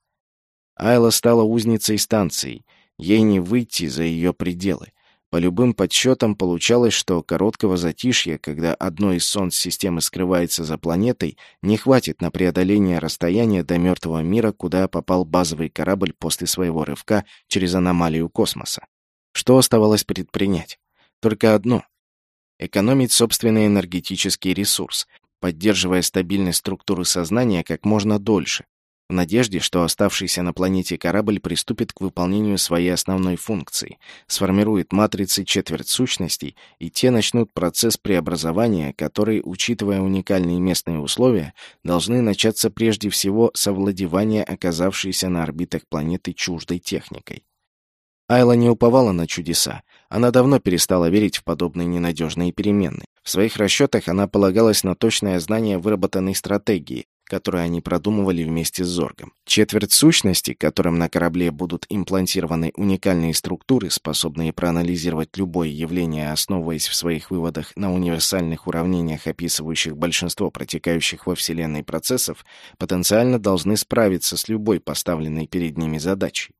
Айла стала узницей станции, ей не выйти за ее пределы. По любым подсчетам получалось, что короткого затишья, когда одно из солнц системы скрывается за планетой, не хватит на преодоление расстояния до мертвого мира, куда попал базовый корабль после своего рывка через аномалию космоса. Что оставалось предпринять? Только одно — экономить собственный энергетический ресурс, поддерживая стабильность структуры сознания как можно дольше, в надежде, что оставшийся на планете корабль приступит к выполнению своей основной функции, сформирует матрицы четверть сущностей, и те начнут процесс преобразования, который, учитывая уникальные местные условия, должны начаться прежде всего с овладевания оказавшейся на орбитах планеты чуждой техникой. Айла не уповала на чудеса. Она давно перестала верить в подобные ненадежные перемены. В своих расчетах она полагалась на точное знание выработанной стратегии, которую они продумывали вместе с Зоргом. Четверть сущности, которым на корабле будут имплантированы уникальные структуры, способные проанализировать любое явление, основываясь в своих выводах на универсальных уравнениях, описывающих большинство протекающих во Вселенной процессов, потенциально должны справиться с любой поставленной перед ними задачей.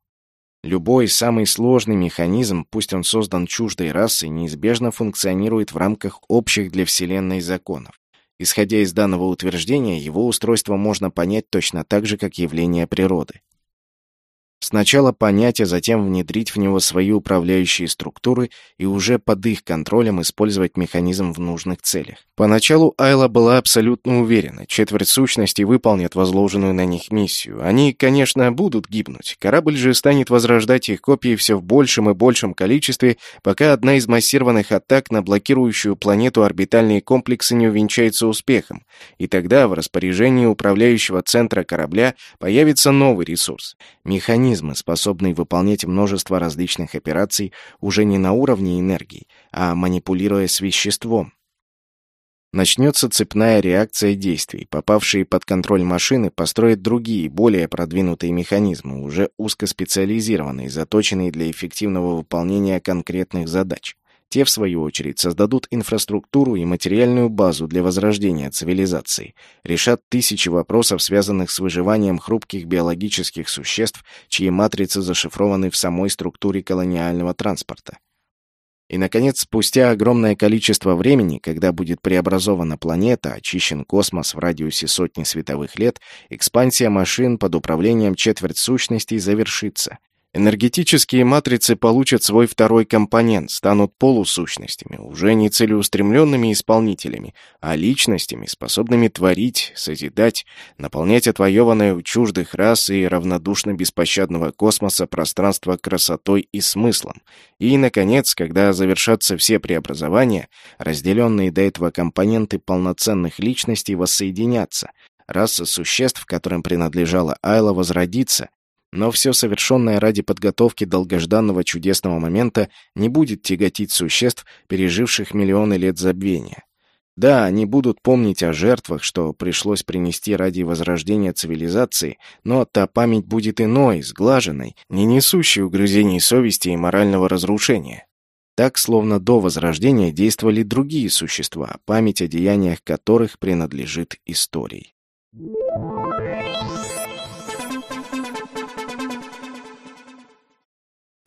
Любой самый сложный механизм, пусть он создан чуждой расой, неизбежно функционирует в рамках общих для Вселенной законов. Исходя из данного утверждения, его устройство можно понять точно так же, как явление природы. Сначала понять, а затем внедрить в него свои управляющие структуры и уже под их контролем использовать механизм в нужных целях. Поначалу Айла была абсолютно уверена, четверть сущностей выполнят возложенную на них миссию. Они, конечно, будут гибнуть. Корабль же станет возрождать их копии все в большем и большем количестве, пока одна из массированных атак на блокирующую планету орбитальные комплексы не увенчается успехом. И тогда в распоряжении управляющего центра корабля появится новый ресурс — механизм механизмы, способные выполнять множество различных операций уже не на уровне энергии, а манипулируя с веществом. Начнется цепная реакция действий. Попавшие под контроль машины построят другие, более продвинутые механизмы, уже узкоспециализированные, заточенные для эффективного выполнения конкретных задач. Те, в свою очередь, создадут инфраструктуру и материальную базу для возрождения цивилизации, решат тысячи вопросов, связанных с выживанием хрупких биологических существ, чьи матрицы зашифрованы в самой структуре колониального транспорта. И, наконец, спустя огромное количество времени, когда будет преобразована планета, очищен космос в радиусе сотни световых лет, экспансия машин под управлением четверть сущностей завершится, Энергетические матрицы получат свой второй компонент, станут полусущностями, уже не целеустремленными исполнителями, а личностями, способными творить, созидать, наполнять отвоеванное у чуждых рас и равнодушно беспощадного космоса пространство красотой и смыслом. И, наконец, когда завершатся все преобразования, разделенные до этого компоненты полноценных личностей воссоединятся, раса существ, которым принадлежала Айла, возродится, но все совершенное ради подготовки долгожданного чудесного момента не будет тяготить существ, переживших миллионы лет забвения. Да, они будут помнить о жертвах, что пришлось принести ради возрождения цивилизации, но та память будет иной, сглаженной, не несущей угрызений совести и морального разрушения. Так, словно до возрождения действовали другие существа, память о деяниях которых принадлежит истории.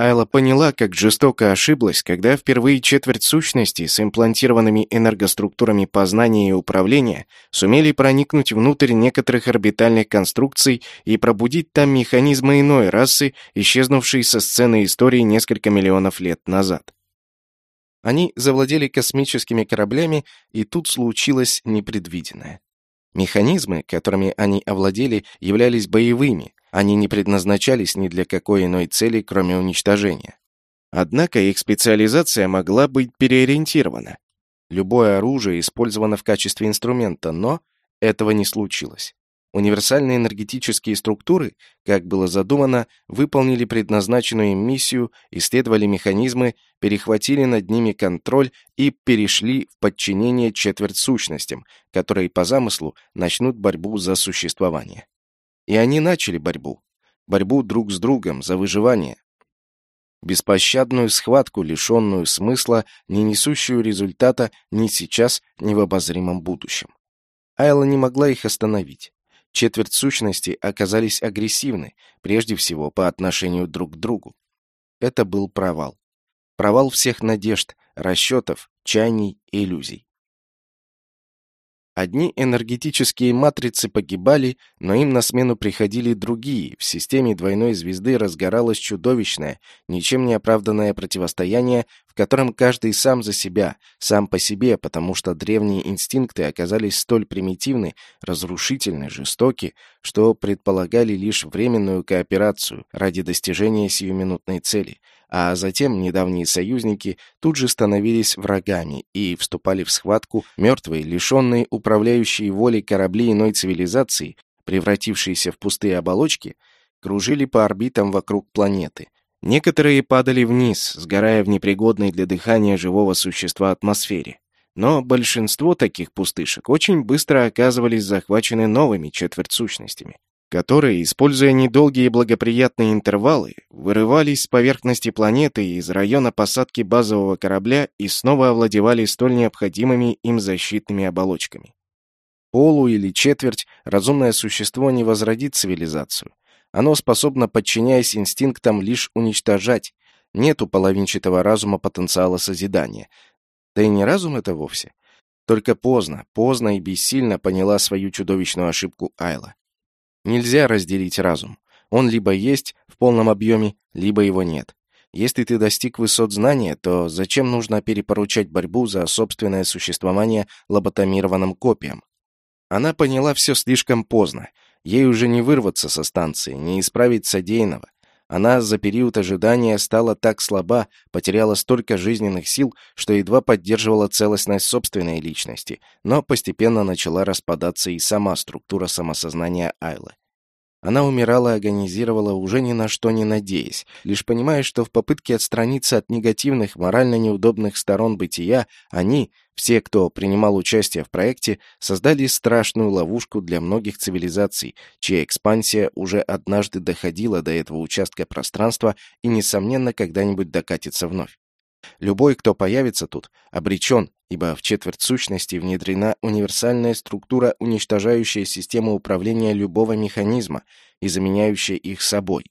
Айла поняла, как жестоко ошиблась, когда впервые четверть сущности с имплантированными энергоструктурами познания и управления сумели проникнуть внутрь некоторых орбитальных конструкций и пробудить там механизмы иной расы, исчезнувшей со сцены истории несколько миллионов лет назад. Они завладели космическими кораблями, и тут случилось непредвиденное. Механизмы, которыми они овладели, являлись боевыми, они не предназначались ни для какой иной цели, кроме уничтожения. Однако их специализация могла быть переориентирована. Любое оружие использовано в качестве инструмента, но этого не случилось. Универсальные энергетические структуры, как было задумано, выполнили предназначенную им миссию, исследовали механизмы, перехватили над ними контроль и перешли в подчинение четверть сущностям, которые по замыслу начнут борьбу за существование. И они начали борьбу. Борьбу друг с другом за выживание. Беспощадную схватку, лишенную смысла, не несущую результата ни сейчас, ни в обозримом будущем. Айла не могла их остановить. Четверть сущности оказались агрессивны, прежде всего по отношению друг к другу. Это был провал. Провал всех надежд, расчетов, чаяний и иллюзий. Одни энергетические матрицы погибали, но им на смену приходили другие. В системе двойной звезды разгоралось чудовищное, ничем не оправданное противостояние, в котором каждый сам за себя, сам по себе, потому что древние инстинкты оказались столь примитивны, разрушительны, жестоки, что предполагали лишь временную кооперацию ради достижения сиюминутной цели — а затем недавние союзники тут же становились врагами и вступали в схватку мертвые, лишенные управляющей волей корабли иной цивилизации, превратившиеся в пустые оболочки, кружили по орбитам вокруг планеты. Некоторые падали вниз, сгорая в непригодной для дыхания живого существа атмосфере. Но большинство таких пустышек очень быстро оказывались захвачены новыми четвертьсущностями которые, используя недолгие благоприятные интервалы, вырывались с поверхности планеты из района посадки базового корабля и снова овладевали столь необходимыми им защитными оболочками. Полу или четверть разумное существо не возродит цивилизацию. Оно способно, подчиняясь инстинктам, лишь уничтожать. Нет у половинчатого разума потенциала созидания. Да и не разум это вовсе. Только поздно, поздно и бессильно поняла свою чудовищную ошибку Айла. Нельзя разделить разум. Он либо есть в полном объеме, либо его нет. Если ты достиг высот знания, то зачем нужно перепоручать борьбу за собственное существование лоботомированным копиям? Она поняла все слишком поздно. Ей уже не вырваться со станции, не исправить содеянного. Она за период ожидания стала так слаба, потеряла столько жизненных сил, что едва поддерживала целостность собственной личности, но постепенно начала распадаться и сама структура самосознания Айлы. Она умирала агонизировала, уже ни на что не надеясь, лишь понимая, что в попытке отстраниться от негативных, морально неудобных сторон бытия, они, все, кто принимал участие в проекте, создали страшную ловушку для многих цивилизаций, чья экспансия уже однажды доходила до этого участка пространства и, несомненно, когда-нибудь докатится вновь. Любой, кто появится тут, обречен, ибо в четверть сущности внедрена универсальная структура, уничтожающая систему управления любого механизма и заменяющая их собой.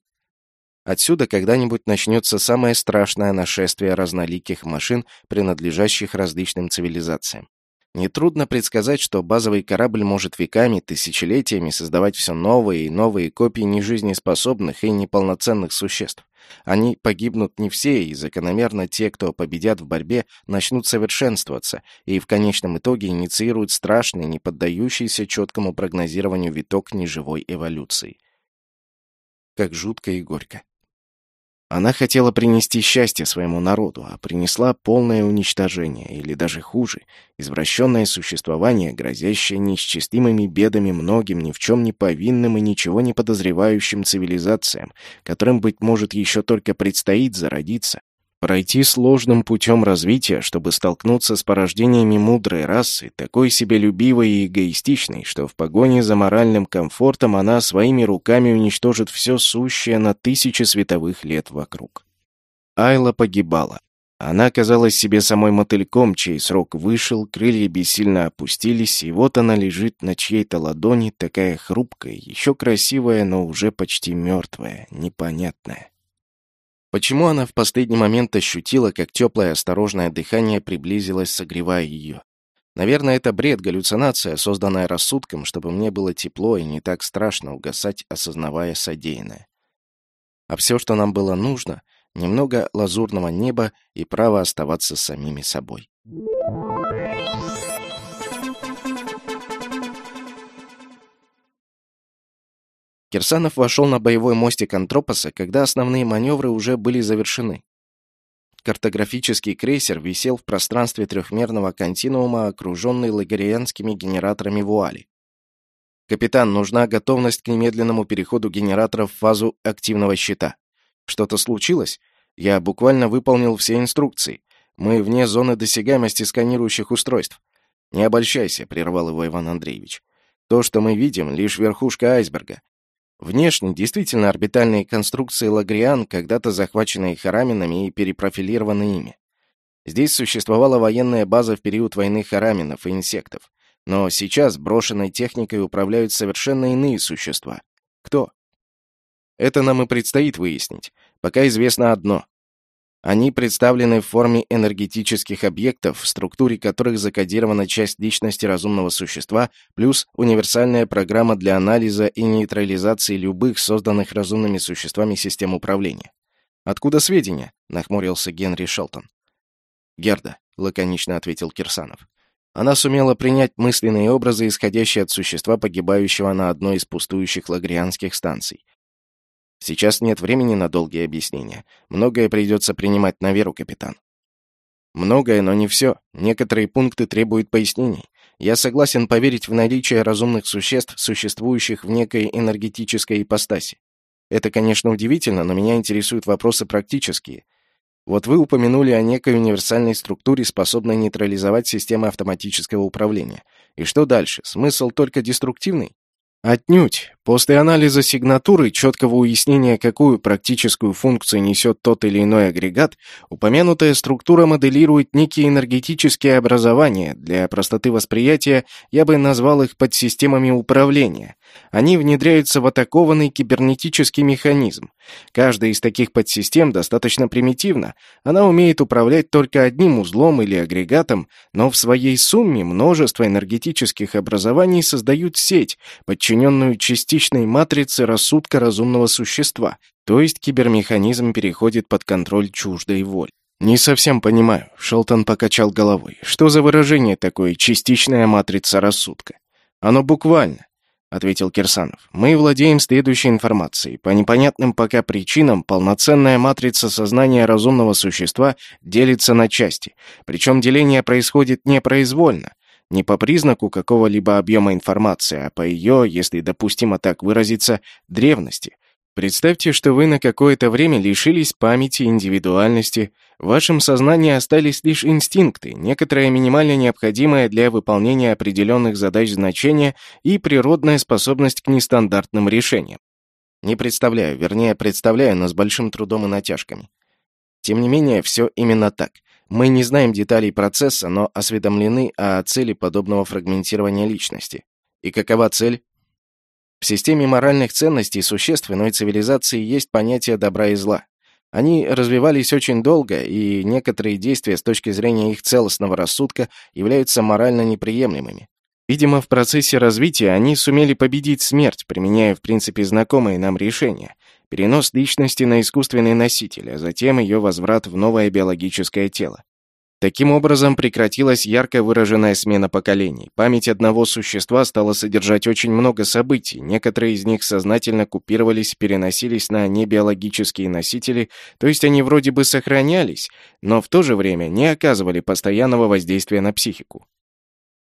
Отсюда когда-нибудь начнется самое страшное нашествие разноликих машин, принадлежащих различным цивилизациям. Нетрудно предсказать, что базовый корабль может веками, тысячелетиями создавать все новые и новые копии нежизнеспособных и неполноценных существ. Они погибнут не все, и закономерно те, кто победят в борьбе, начнут совершенствоваться и в конечном итоге инициируют страшный, не поддающийся четкому прогнозированию виток неживой эволюции. Как жутко и горько. Она хотела принести счастье своему народу, а принесла полное уничтожение, или даже хуже, извращенное существование, грозящее неисчислимыми бедами многим ни в чем не повинным и ничего не подозревающим цивилизациям, которым, быть может, еще только предстоит зародиться, Пройти сложным путем развития, чтобы столкнуться с порождениями мудрой расы, такой себелюбивой и эгоистичной, что в погоне за моральным комфортом она своими руками уничтожит все сущее на тысячи световых лет вокруг. Айла погибала. Она казалась себе самой мотыльком, чей срок вышел, крылья бессильно опустились, и вот она лежит на чьей-то ладони, такая хрупкая, еще красивая, но уже почти мертвая, непонятная. Почему она в последний момент ощутила, как теплое осторожное дыхание приблизилось, согревая ее? Наверное, это бред, галлюцинация, созданная рассудком, чтобы мне было тепло и не так страшно угасать, осознавая содеянное. А все, что нам было нужно, немного лазурного неба и право оставаться самими собой. Кирсанов вошел на боевой мостик Антропоса, когда основные маневры уже были завершены. Картографический крейсер висел в пространстве трехмерного континуума, окруженный лагерианскими генераторами вуали. Капитан, нужна готовность к немедленному переходу генераторов в фазу активного щита. Что-то случилось? Я буквально выполнил все инструкции. Мы вне зоны досягаемости сканирующих устройств. Не обольщайся, прервал его Иван Андреевич. То, что мы видим, лишь верхушка айсберга. Внешне действительно орбитальные конструкции Лагриан, когда-то захваченные хараминами и перепрофилированы ими. Здесь существовала военная база в период войны хараминов и инсектов. Но сейчас брошенной техникой управляют совершенно иные существа. Кто? Это нам и предстоит выяснить. Пока известно одно. Они представлены в форме энергетических объектов, в структуре которых закодирована часть личности разумного существа, плюс универсальная программа для анализа и нейтрализации любых созданных разумными существами систем управления. «Откуда сведения?» — нахмурился Генри Шелтон. «Герда», — лаконично ответил Кирсанов. Она сумела принять мысленные образы, исходящие от существа, погибающего на одной из пустующих лагрианских станций. Сейчас нет времени на долгие объяснения. Многое придется принимать на веру, капитан. Многое, но не все. Некоторые пункты требуют пояснений. Я согласен поверить в наличие разумных существ, существующих в некой энергетической ипостаси. Это, конечно, удивительно, но меня интересуют вопросы практические. Вот вы упомянули о некой универсальной структуре, способной нейтрализовать системы автоматического управления. И что дальше? Смысл только деструктивный? Отнюдь. После анализа сигнатуры, четкого уяснения, какую практическую функцию несет тот или иной агрегат, упомянутая структура моделирует некие энергетические образования. Для простоты восприятия я бы назвал их подсистемами управления. Они внедряются в атакованный кибернетический механизм. Каждая из таких подсистем достаточно примитивна. Она умеет управлять только одним узлом или агрегатом, но в своей сумме множество энергетических образований создают сеть, подчиненную частичной матрице рассудка разумного существа, то есть кибермеханизм переходит под контроль чуждой воли. «Не совсем понимаю», — Шелтон покачал головой. «Что за выражение такое «частичная матрица рассудка»?» «Оно буквально ответил Кирсанов. Мы владеем следующей информацией. По непонятным пока причинам полноценная матрица сознания разумного существа делится на части. Причем деление происходит непроизвольно. Не по признаку какого-либо объема информации, а по ее, если допустимо так выразиться, древности. Представьте, что вы на какое-то время лишились памяти, индивидуальности. В вашем сознании остались лишь инстинкты, некоторое минимально необходимое для выполнения определенных задач значения и природная способность к нестандартным решениям. Не представляю, вернее, представляю, но с большим трудом и натяжками. Тем не менее, все именно так. Мы не знаем деталей процесса, но осведомлены о цели подобного фрагментирования личности. И какова цель? В системе моральных ценностей существ иной цивилизации есть понятие добра и зла. Они развивались очень долго, и некоторые действия с точки зрения их целостного рассудка являются морально неприемлемыми. Видимо, в процессе развития они сумели победить смерть, применяя в принципе знакомые нам решения. Перенос личности на искусственный носитель, а затем ее возврат в новое биологическое тело. Таким образом, прекратилась ярко выраженная смена поколений. Память одного существа стала содержать очень много событий, некоторые из них сознательно купировались, переносились на небиологические носители, то есть они вроде бы сохранялись, но в то же время не оказывали постоянного воздействия на психику.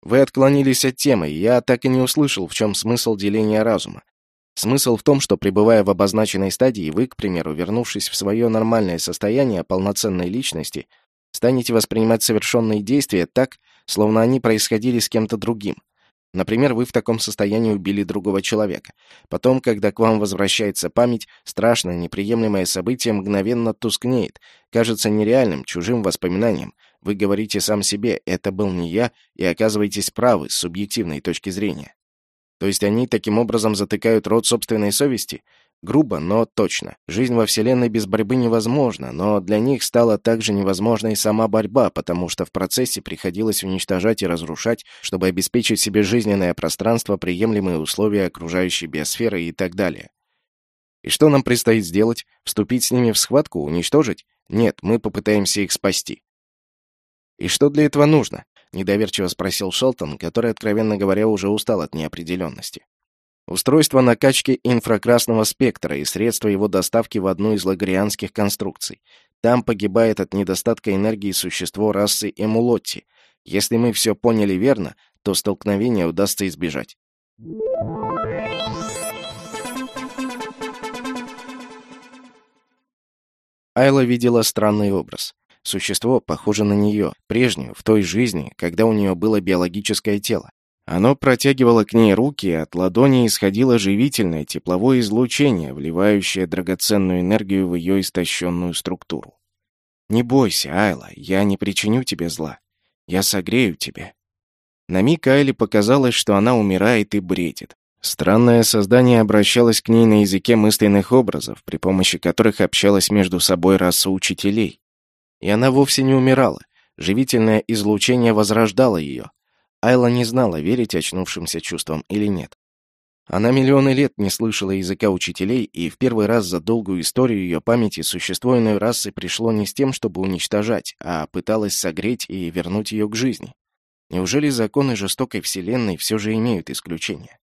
Вы отклонились от темы, я так и не услышал, в чем смысл деления разума. Смысл в том, что, пребывая в обозначенной стадии, вы, к примеру, вернувшись в свое нормальное состояние полноценной личности – станете воспринимать совершенные действия так, словно они происходили с кем-то другим. Например, вы в таком состоянии убили другого человека. Потом, когда к вам возвращается память, страшное, неприемлемое событие мгновенно тускнеет, кажется нереальным, чужим воспоминанием. Вы говорите сам себе «это был не я» и оказываетесь правы с субъективной точки зрения. То есть они таким образом затыкают рот собственной совести? Грубо, но точно. Жизнь во Вселенной без борьбы невозможна, но для них стала также невозможной сама борьба, потому что в процессе приходилось уничтожать и разрушать, чтобы обеспечить себе жизненное пространство, приемлемые условия окружающей биосферы и так далее. И что нам предстоит сделать? Вступить с ними в схватку, уничтожить? Нет, мы попытаемся их спасти. И что для этого нужно? Недоверчиво спросил Шелтон, который, откровенно говоря, уже устал от неопределенности устройство накачки инфракрасного спектра и средства его доставки в одну из лагрианских конструкций. Там погибает от недостатка энергии существо расы Эмулотти. Если мы все поняли верно, то столкновение удастся избежать. Айла видела странный образ. Существо похоже на нее, прежнюю, в той жизни, когда у нее было биологическое тело. Оно протягивало к ней руки, от ладони исходило живительное тепловое излучение, вливающее драгоценную энергию в ее истощенную структуру. «Не бойся, Айла, я не причиню тебе зла. Я согрею тебя». На миг Айле показалось, что она умирает и бредит. Странное создание обращалось к ней на языке мысленных образов, при помощи которых общалась между собой раса учителей. И она вовсе не умирала. Живительное излучение возрождало ее. Айла не знала, верить очнувшимся чувствам или нет. Она миллионы лет не слышала языка учителей, и в первый раз за долгую историю ее памяти существо иной расы пришло не с тем, чтобы уничтожать, а пыталось согреть и вернуть ее к жизни. Неужели законы жестокой вселенной все же имеют исключения?